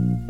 Mm-hmm.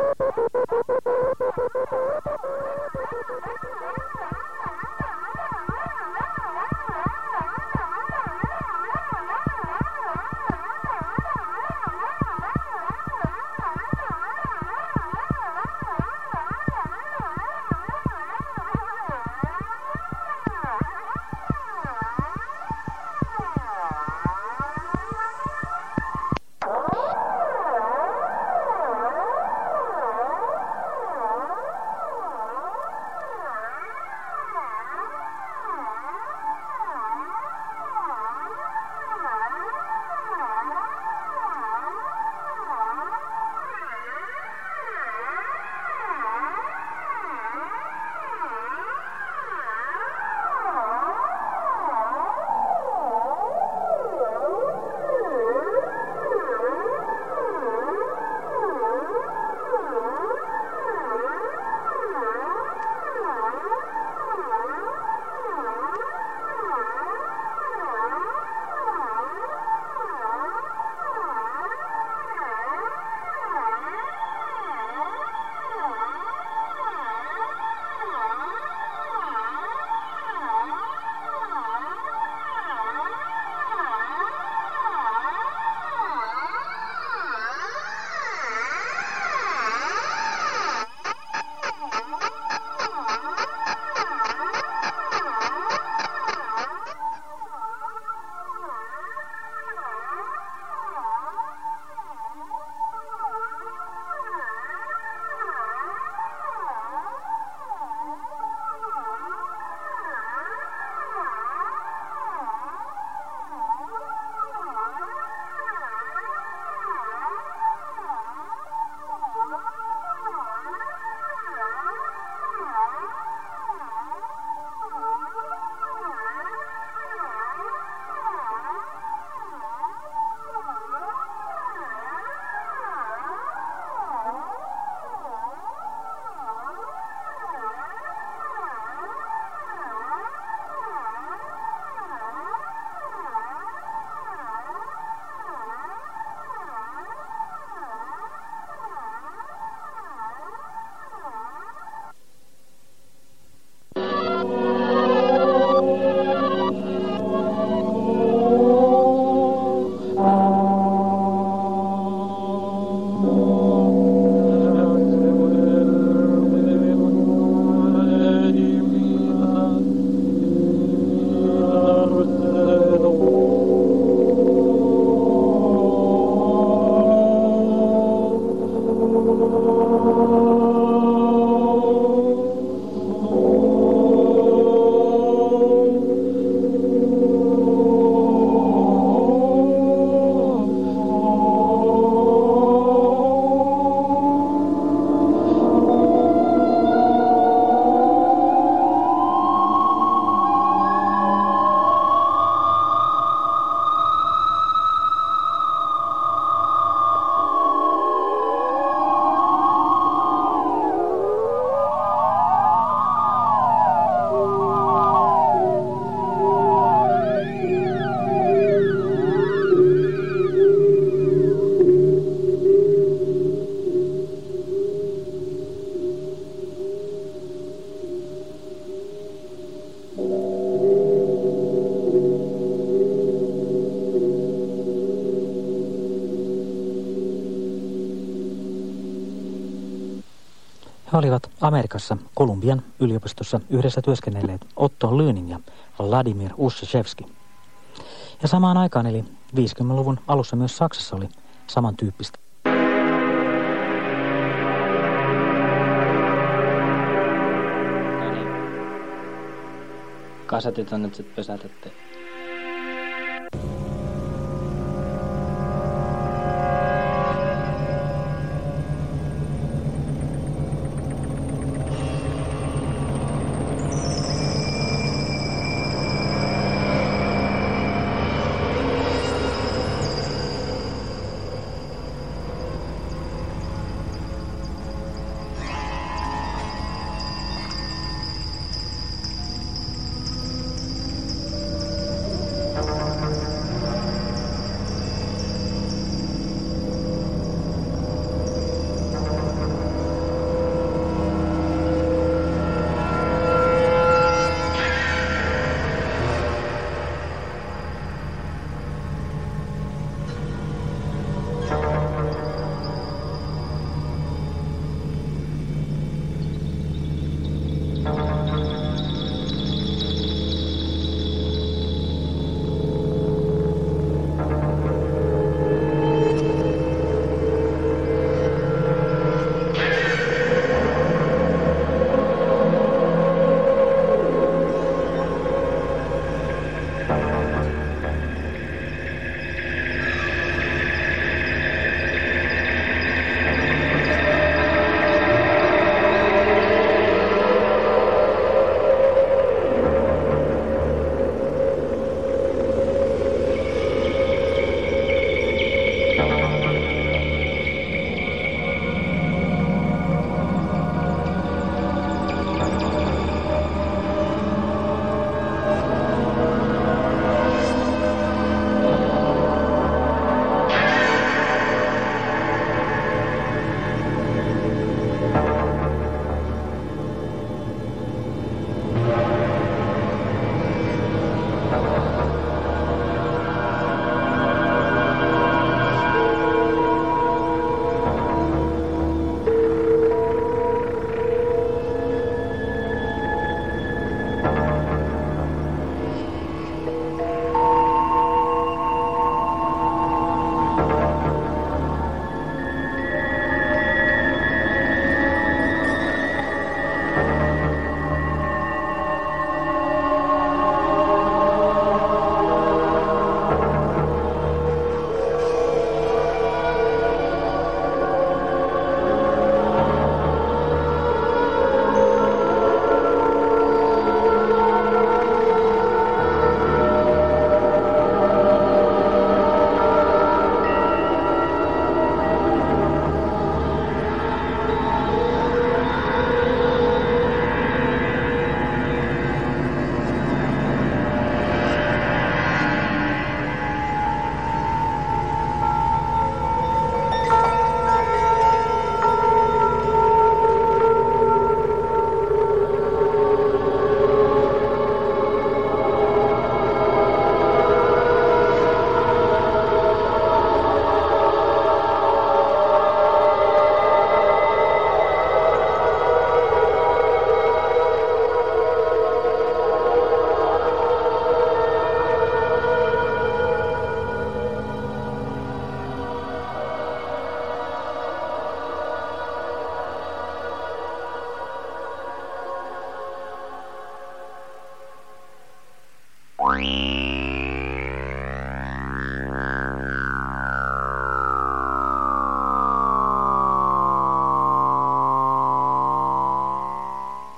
Thank you. Olivat Amerikassa Kolumbian yliopistossa yhdessä työskennelleet Otto Lynin ja Vladimir Ushevski. Ja samaan aikaan, eli 50-luvun alussa myös Saksassa oli samantyyppistä. No niin. Kasetit on nyt sitten pysäytetty.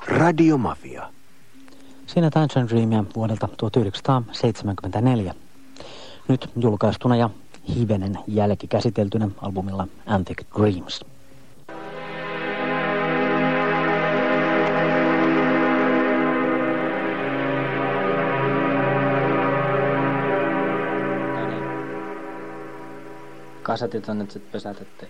Radiomafia. Siinä Tangerine Dreamia vuodelta 1974. Nyt julkaistuna ja hivenen jälkikäsiteltynä albumilla Antic Dreams. Kasetit on nyt sit pysäytetty.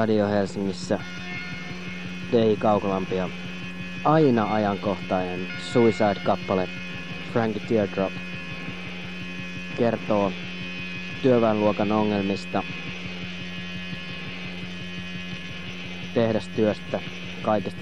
Radio Helsingissä Dei Kaukolampi ja aina ajankohtainen Suicide-kappale Frankie Teardrop kertoo työväenluokan ongelmista, tehdastyöstä, kaikesta